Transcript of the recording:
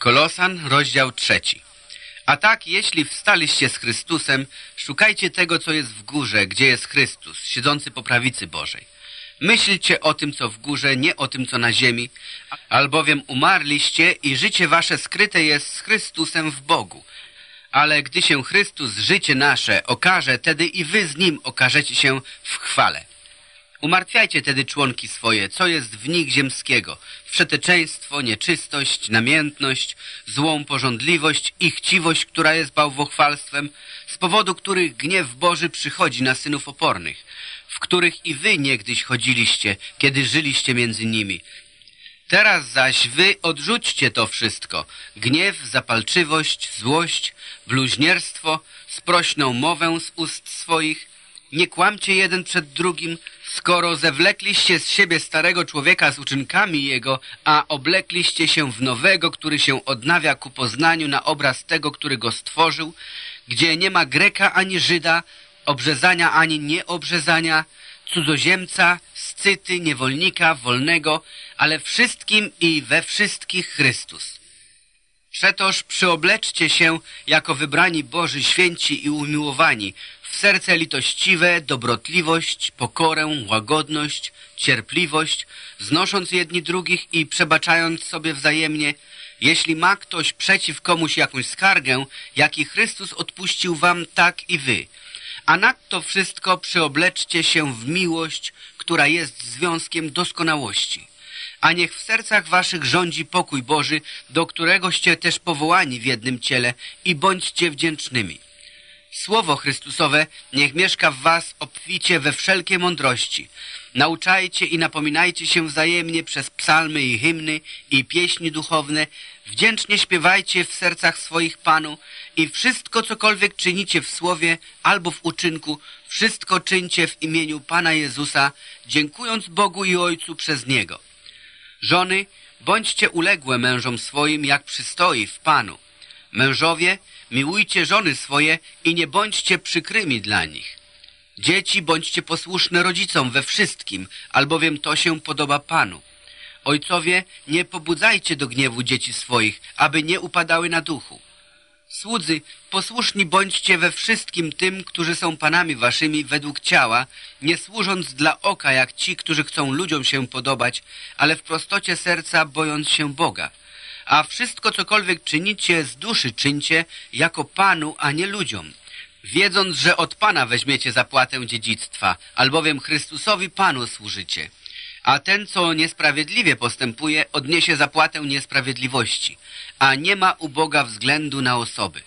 Kolosan, rozdział trzeci. A tak, jeśli wstaliście z Chrystusem, szukajcie tego, co jest w górze, gdzie jest Chrystus, siedzący po prawicy Bożej. Myślcie o tym, co w górze, nie o tym, co na ziemi, albowiem umarliście i życie wasze skryte jest z Chrystusem w Bogu. Ale gdy się Chrystus, życie nasze, okaże, tedy i wy z Nim okażecie się w chwale. Umartwiajcie tedy członki swoje, co jest w nich ziemskiego, wszeteczeństwo, nieczystość, namiętność, złą porządliwość i chciwość, która jest bałwochwalstwem, z powodu których gniew Boży przychodzi na synów opornych, w których i wy niegdyś chodziliście, kiedy żyliście między nimi. Teraz zaś wy odrzućcie to wszystko, gniew, zapalczywość, złość, bluźnierstwo, sprośną mowę z ust swoich, nie kłamcie jeden przed drugim, skoro zewlekliście z siebie starego człowieka z uczynkami jego, a oblekliście się w nowego, który się odnawia ku poznaniu na obraz tego, który go stworzył, gdzie nie ma Greka ani Żyda, obrzezania ani nieobrzezania, cudzoziemca, scyty, niewolnika, wolnego, ale wszystkim i we wszystkich Chrystus. Przetoż przyobleczcie się jako wybrani Boży święci i umiłowani, w serce litościwe, dobrotliwość, pokorę, łagodność, cierpliwość, znosząc jedni drugich i przebaczając sobie wzajemnie, jeśli ma ktoś przeciw komuś jakąś skargę, jaki Chrystus odpuścił wam, tak i wy. A nadto wszystko przyobleczcie się w miłość, która jest związkiem doskonałości. A niech w sercach waszych rządzi pokój Boży, do któregoście też powołani w jednym ciele i bądźcie wdzięcznymi. Słowo Chrystusowe niech mieszka w was obficie we wszelkiej mądrości. Nauczajcie i napominajcie się wzajemnie przez psalmy i hymny i pieśni duchowne. Wdzięcznie śpiewajcie w sercach swoich Panu i wszystko, cokolwiek czynicie w słowie albo w uczynku, wszystko czyńcie w imieniu Pana Jezusa, dziękując Bogu i Ojcu przez Niego. Żony, bądźcie uległe mężom swoim, jak przystoi w Panu. Mężowie, miłujcie żony swoje i nie bądźcie przykrymi dla nich. Dzieci, bądźcie posłuszne rodzicom we wszystkim, albowiem to się podoba Panu. Ojcowie, nie pobudzajcie do gniewu dzieci swoich, aby nie upadały na duchu. Słudzy, posłuszni bądźcie we wszystkim tym, którzy są panami waszymi według ciała, nie służąc dla oka jak ci, którzy chcą ludziom się podobać, ale w prostocie serca bojąc się Boga. A wszystko, cokolwiek czynicie, z duszy czyńcie, jako Panu, a nie ludziom, wiedząc, że od Pana weźmiecie zapłatę dziedzictwa, albowiem Chrystusowi Panu służycie. A ten, co niesprawiedliwie postępuje, odniesie zapłatę niesprawiedliwości, a nie ma u Boga względu na osoby.